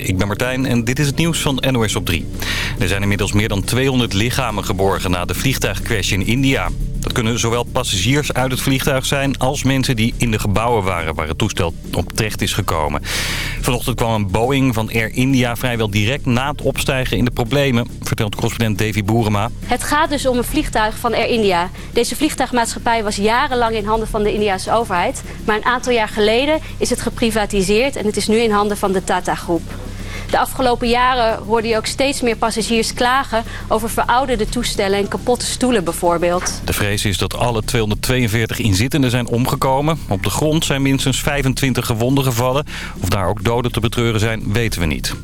Ik ben Martijn en dit is het nieuws van NOS op 3. Er zijn inmiddels meer dan 200 lichamen geborgen na de vliegtuigcrash in India. Dat kunnen zowel passagiers uit het vliegtuig zijn als mensen die in de gebouwen waren waar het toestel op terecht is gekomen. Vanochtend kwam een Boeing van Air India vrijwel direct na het opstijgen in de problemen, vertelt correspondent Davy Boerema. Het gaat dus om een vliegtuig van Air India. Deze vliegtuigmaatschappij was jarenlang in handen van de Indiase overheid. Maar een aantal jaar geleden is het geprivatiseerd en het is nu in handen van de Tata Groep. De afgelopen jaren hoorde je ook steeds meer passagiers klagen over verouderde toestellen en kapotte stoelen bijvoorbeeld. De vrees is dat alle 242 inzittenden zijn omgekomen. Op de grond zijn minstens 25 gewonden gevallen. Of daar ook doden te betreuren zijn, weten we niet.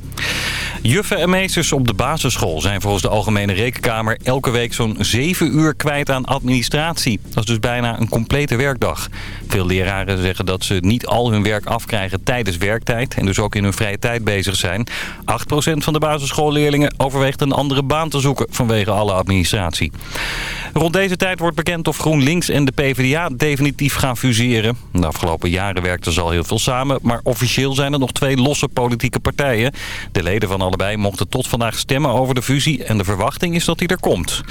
Juffen en meesters op de basisschool zijn volgens de Algemene Rekenkamer elke week zo'n 7 uur kwijt aan administratie. Dat is dus bijna een complete werkdag. Veel leraren zeggen dat ze niet al hun werk afkrijgen tijdens werktijd en dus ook in hun vrije tijd bezig zijn. 8% van de basisschoolleerlingen overweegt een andere baan te zoeken vanwege alle administratie. Rond deze tijd wordt bekend of GroenLinks en de PvdA definitief gaan fuseren. De afgelopen jaren werkten ze al heel veel samen, maar officieel zijn er nog twee losse politieke partijen. De leden van allebei mochten tot vandaag stemmen over de fusie en de verwachting is dat die er komt.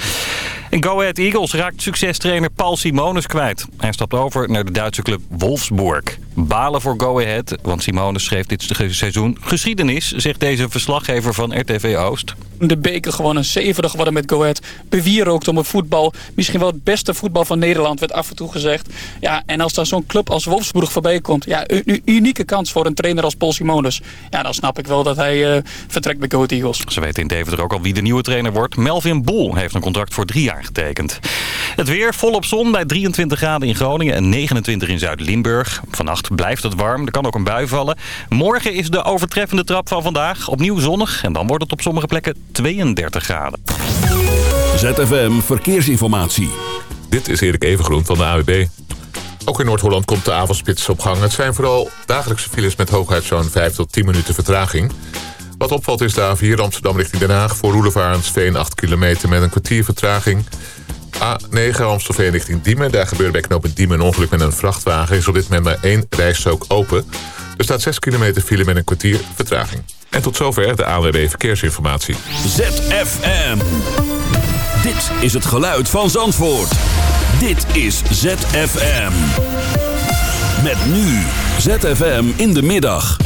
En Go Ahead Eagles raakt succestrainer Paul Simonis kwijt. Hij stapt over naar de Duitse club Wolfsburg. Balen voor Go Ahead, want Simonis schreef dit seizoen geschiedenis, zegt deze verslaggever van RTV Oost. De beker gewoon een zevende geworden met Go Ahead. Bewierookt om het voetbal. Misschien wel het beste voetbal van Nederland, werd af en toe gezegd. Ja, en als daar zo'n club als Wolfsburg voorbij komt... Ja, een unieke kans voor een trainer als Paul Simonis. Ja, dan snap ik wel dat hij uh, vertrekt bij Go Ahead Eagles. Ze weten in Deventer ook al wie de nieuwe trainer wordt. Melvin Bol heeft een contract voor drie jaar getekend. Het weer volop zon bij 23 graden in Groningen en 29 in Zuid-Limburg. Vannacht blijft het warm, er kan ook een bui vallen. Morgen is de overtreffende trap van vandaag opnieuw zonnig. En dan wordt het op sommige plekken 32 graden. ZFM Verkeersinformatie. Dit is Erik Evengroen van de AWB. Ook in Noord-Holland komt de avondspits op gang. Het zijn vooral dagelijkse files met hooguit zo'n 5 tot 10 minuten vertraging. Wat opvalt is de A4 Amsterdam richting Den Haag... voor Roelevarensveen 8 kilometer met een kwartier vertraging. A9 Amstelveen richting Diemen. Daar gebeurde bij knooppunt Diemen een ongeluk met een vrachtwagen. Is op dit moment maar één rijstrook open. Er staat 6 kilometer file met een kwartier vertraging. En tot zover de ANWB Verkeersinformatie. ZFM. Dit is het geluid van Zandvoort. Dit is ZFM. Met nu ZFM in de middag.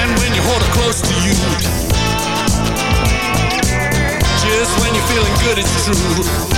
And when you hold her close to you, just when you're feeling good, it's true.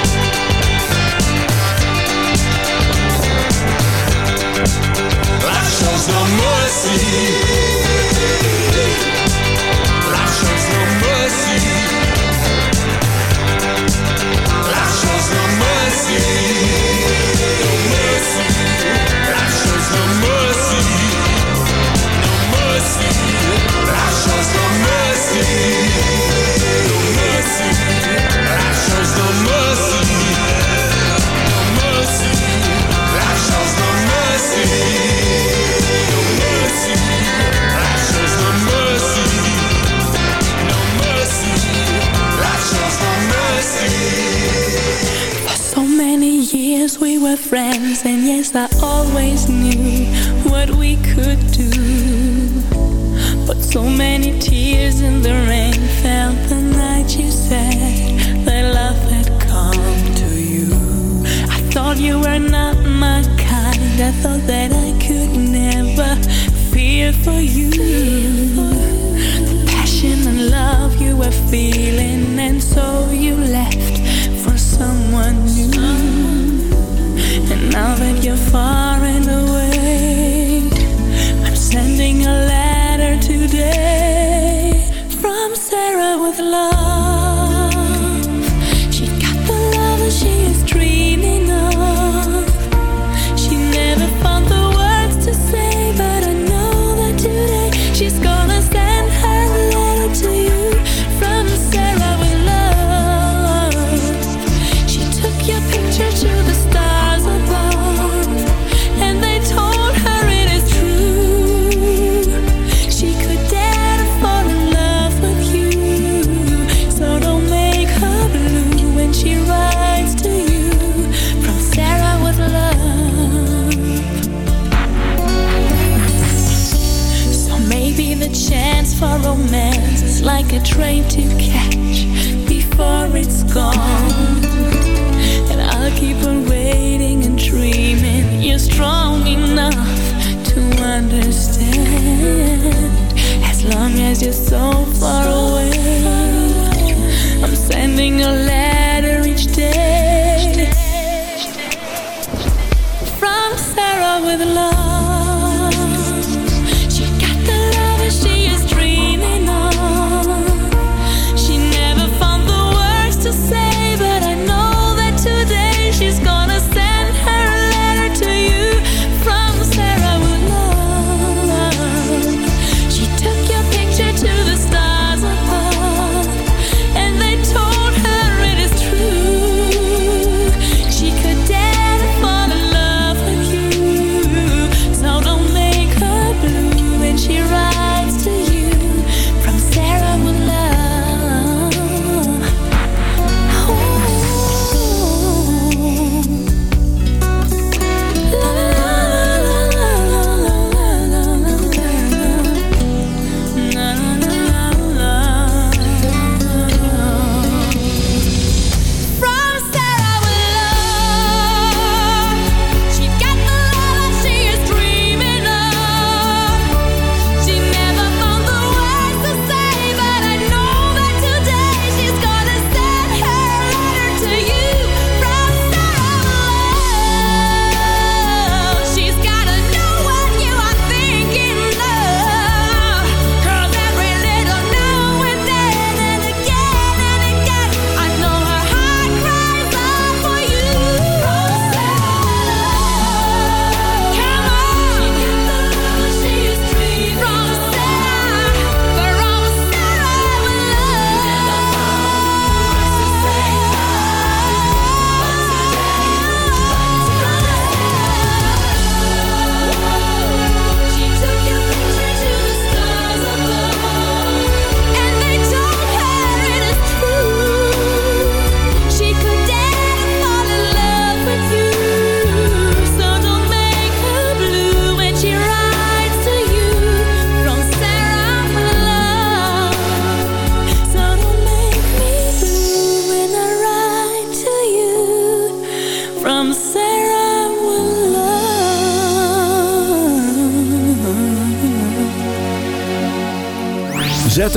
chose no mercy. Life shows no mercy. Life shows no mercy.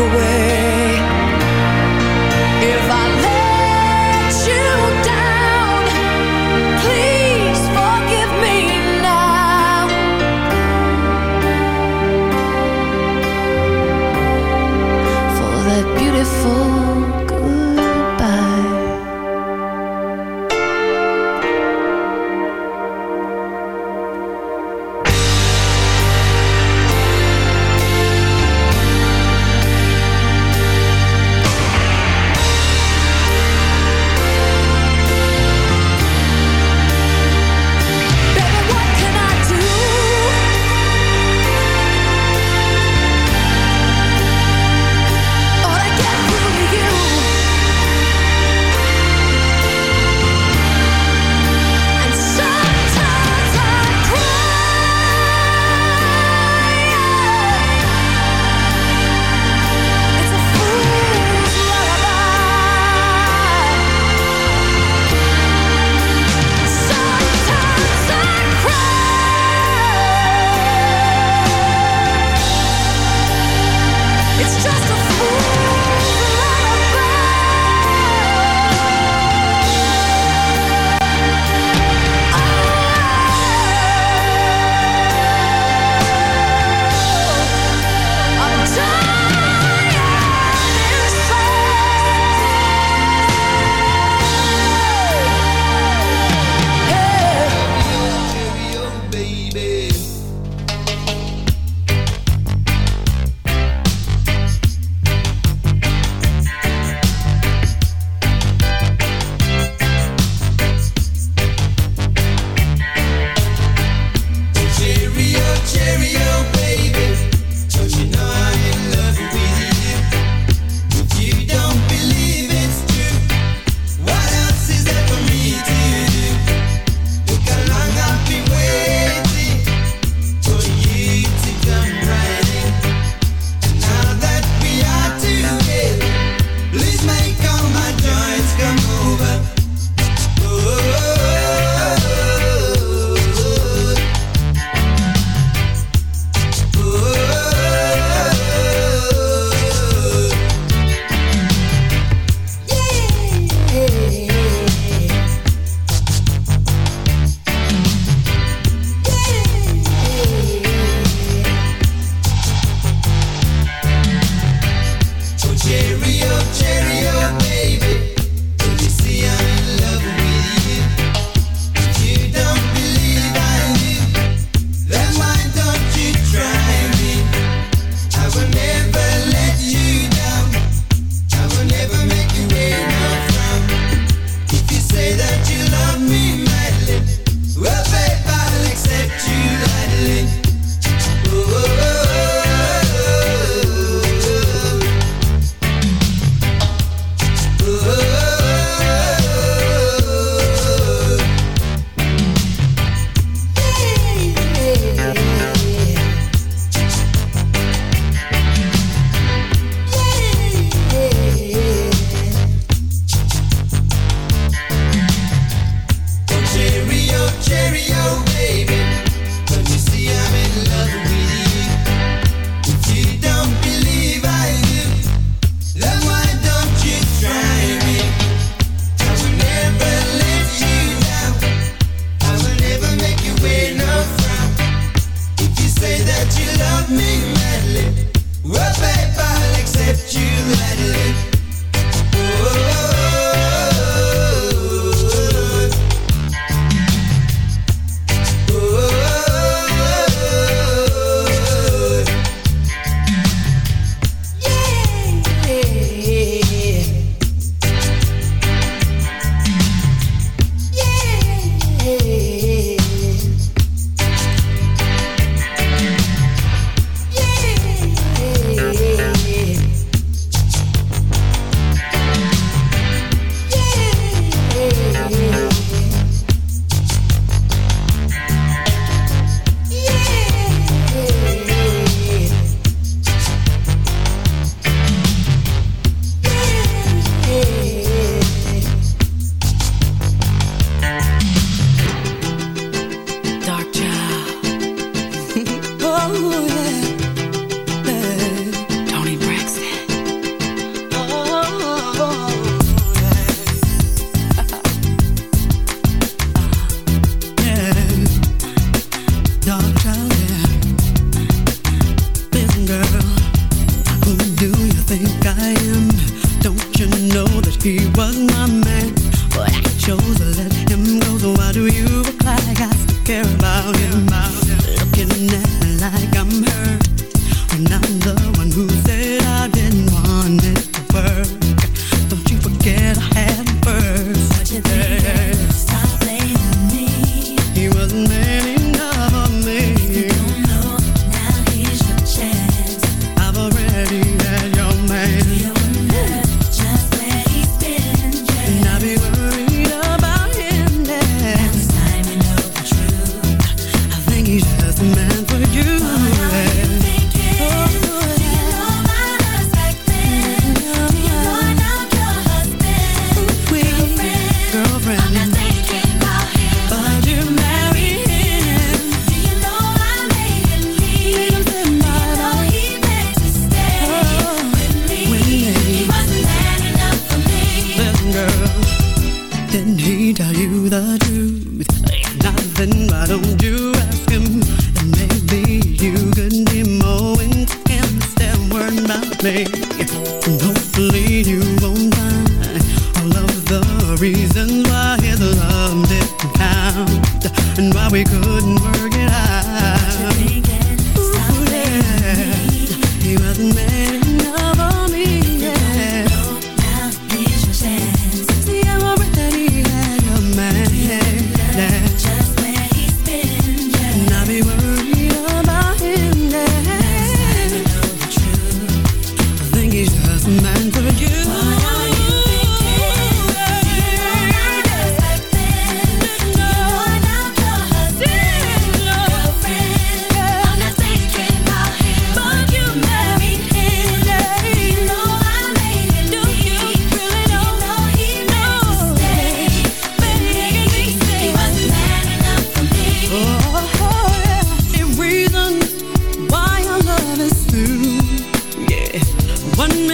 away.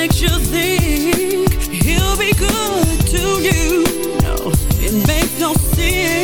makes you think he'll be good to you. No, it makes no sense.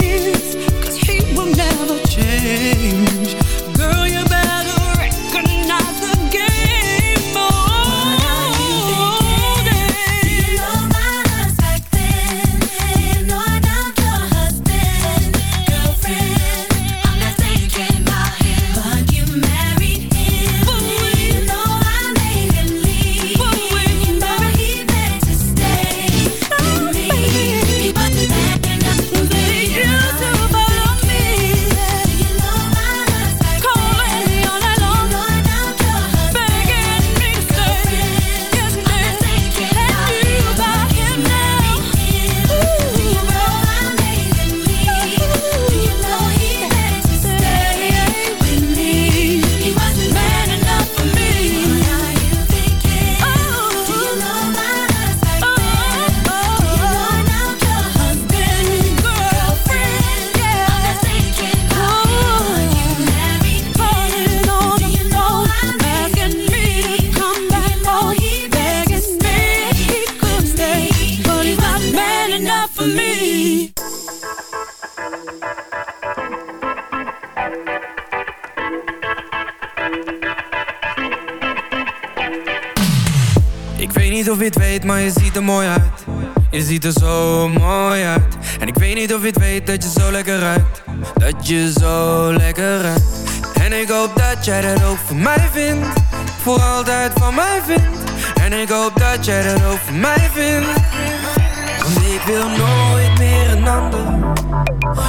Ik wil nooit meer een ander,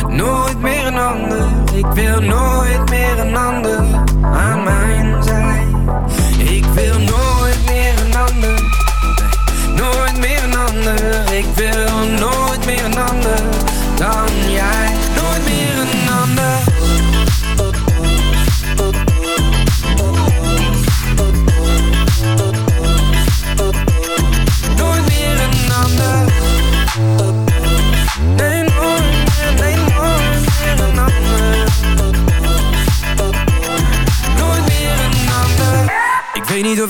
nooit meer een ander. Ik wil nooit meer een ander aan mijn zij. Ik wil nooit meer een ander, nooit meer een ander. Ik wil nooit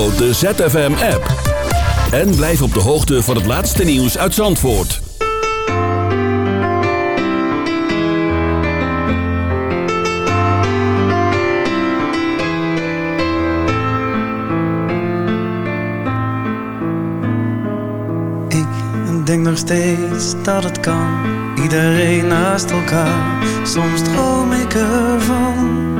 De ZFM-app. En blijf op de hoogte van het laatste nieuws uit Zandvoort. Ik denk nog steeds dat het kan. Iedereen naast elkaar. Soms droom ik ervan.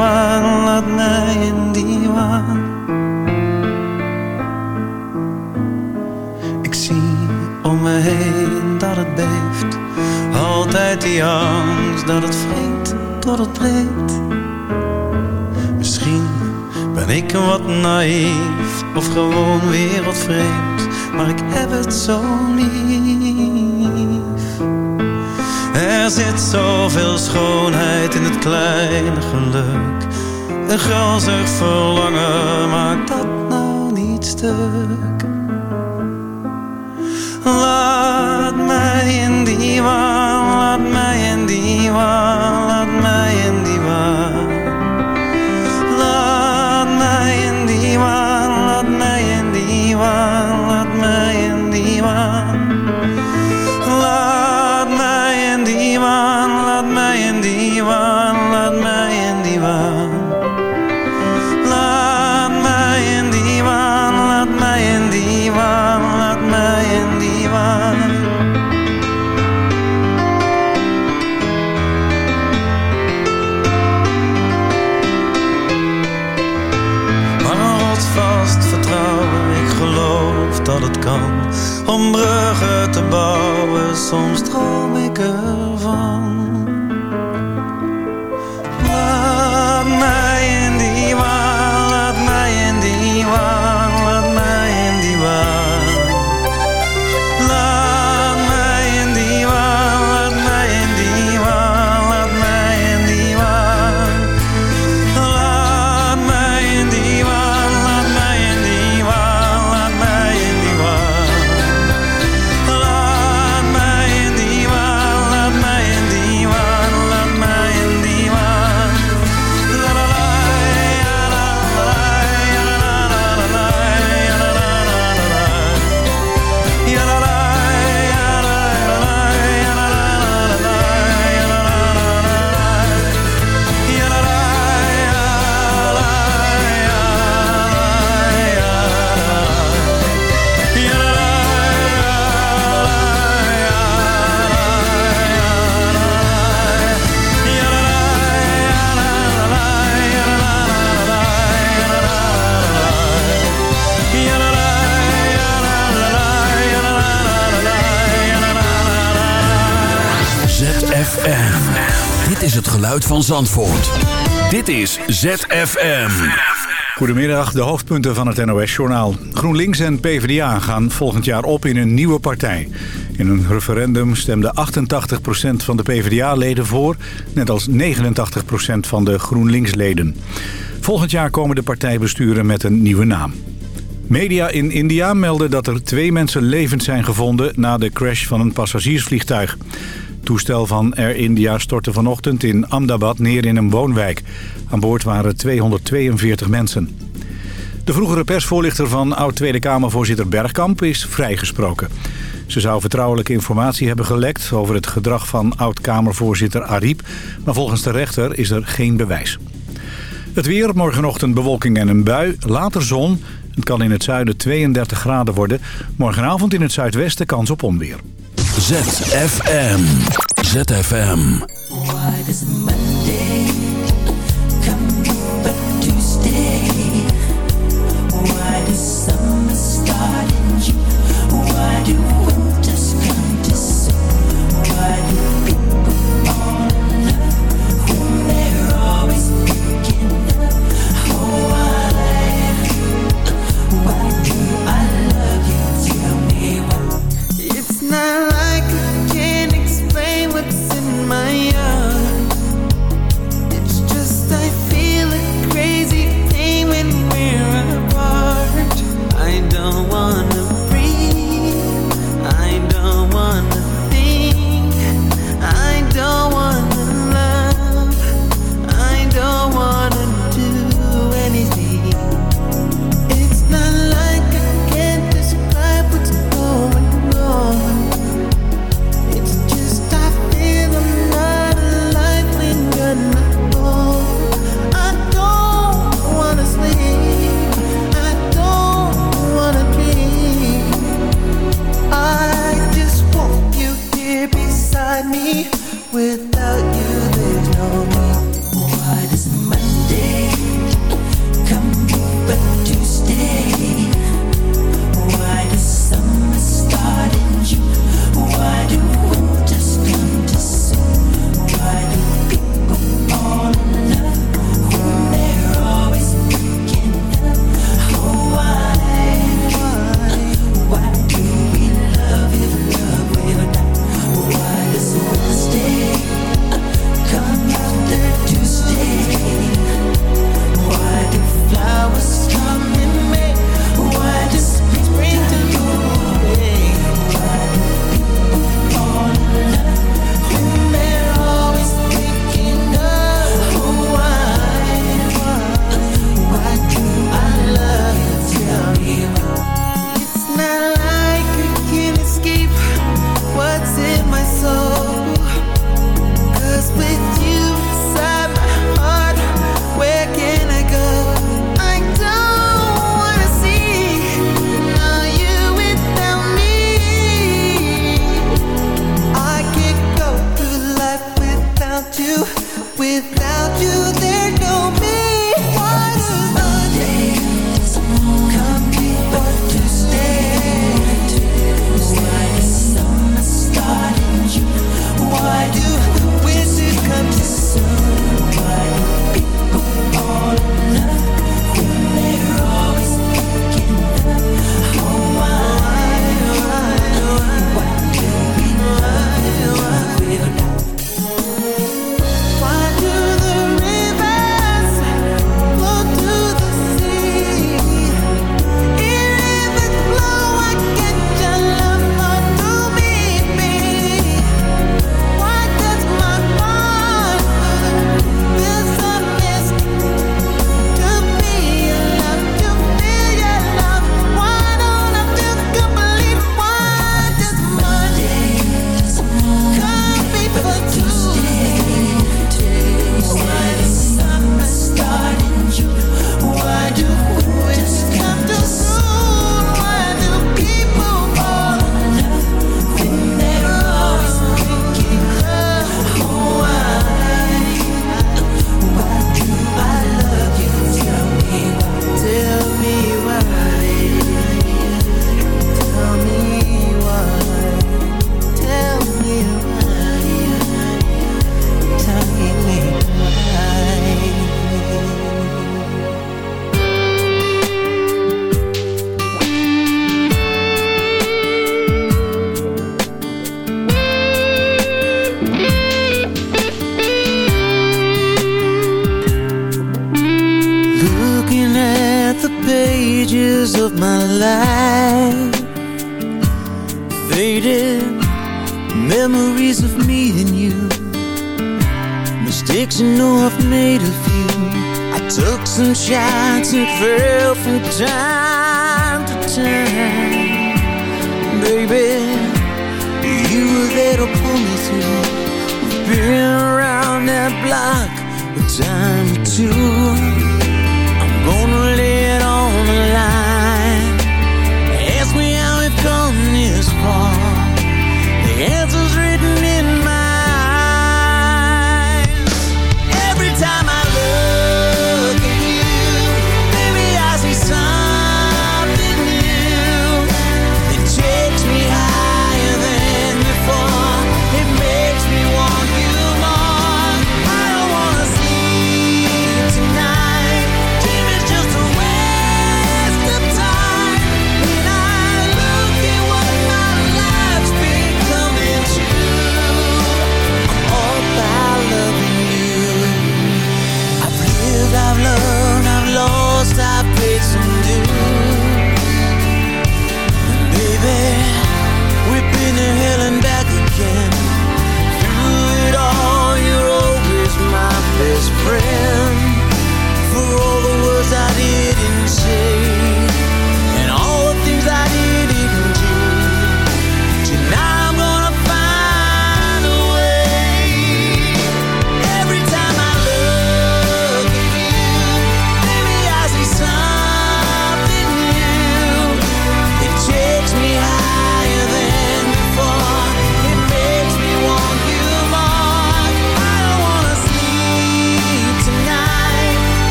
Waan, laat mij in die waan. Ik zie om me heen dat het beeft, altijd die angst dat het vreemd tot het breekt. Misschien ben ik wat naïef of gewoon wereldvreemd, maar ik heb het zo lief. Er zit zoveel schoonheid in het kleine geluk. Een gulzig verlangen maakt dat nou niet stuk. Laat mij in die waan, laat mij in die waan, van Zandvoort. Dit is ZFM. Goedemiddag, de hoofdpunten van het NOS-journaal. GroenLinks en PvdA gaan volgend jaar op in een nieuwe partij. In een referendum stemde 88% van de PvdA-leden voor... net als 89% van de GroenLinks-leden. Volgend jaar komen de partijbesturen met een nieuwe naam. Media in India melden dat er twee mensen levend zijn gevonden... na de crash van een passagiersvliegtuig toestel van Air India stortte vanochtend in Ahmedabad neer in een woonwijk. Aan boord waren 242 mensen. De vroegere persvoorlichter van oud-Tweede Kamervoorzitter Bergkamp is vrijgesproken. Ze zou vertrouwelijke informatie hebben gelekt over het gedrag van oud-Kamervoorzitter Ariep... maar volgens de rechter is er geen bewijs. Het weer, morgenochtend bewolking en een bui, later zon. Het kan in het zuiden 32 graden worden. Morgenavond in het zuidwesten kans op onweer. ZFM. ZFM. Why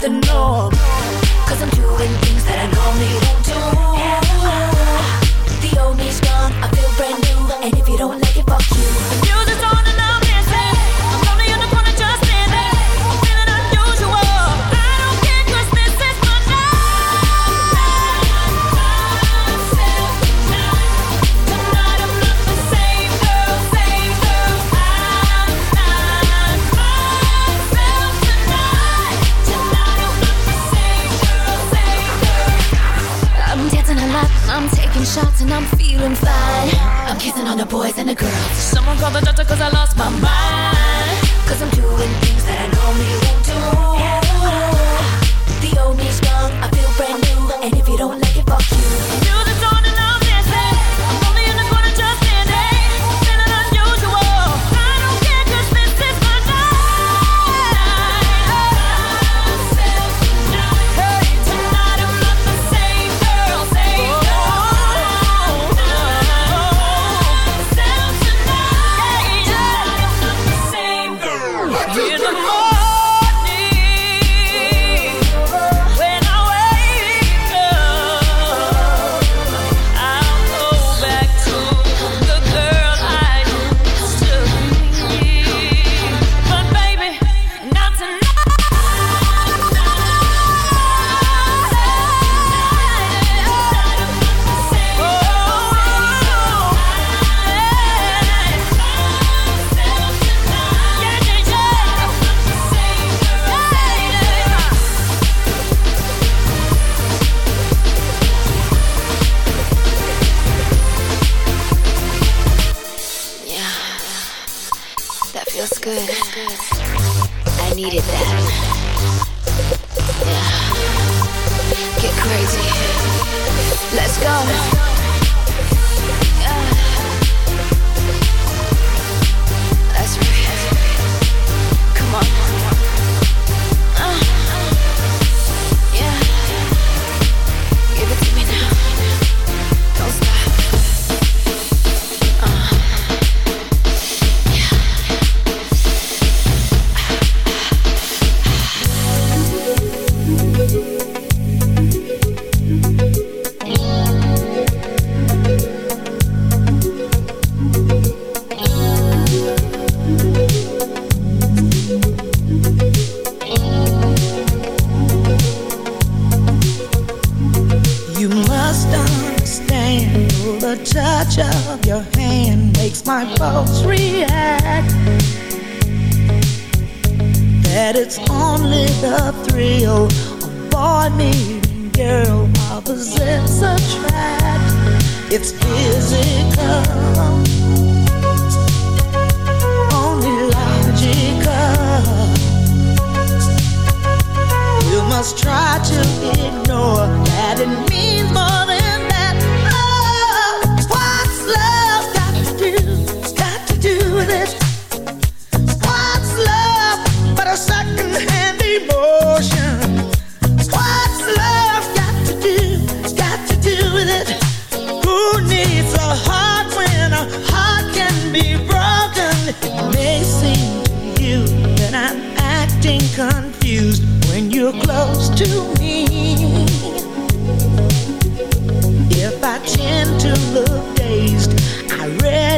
the norm. Cause I'm doing things that I normally God.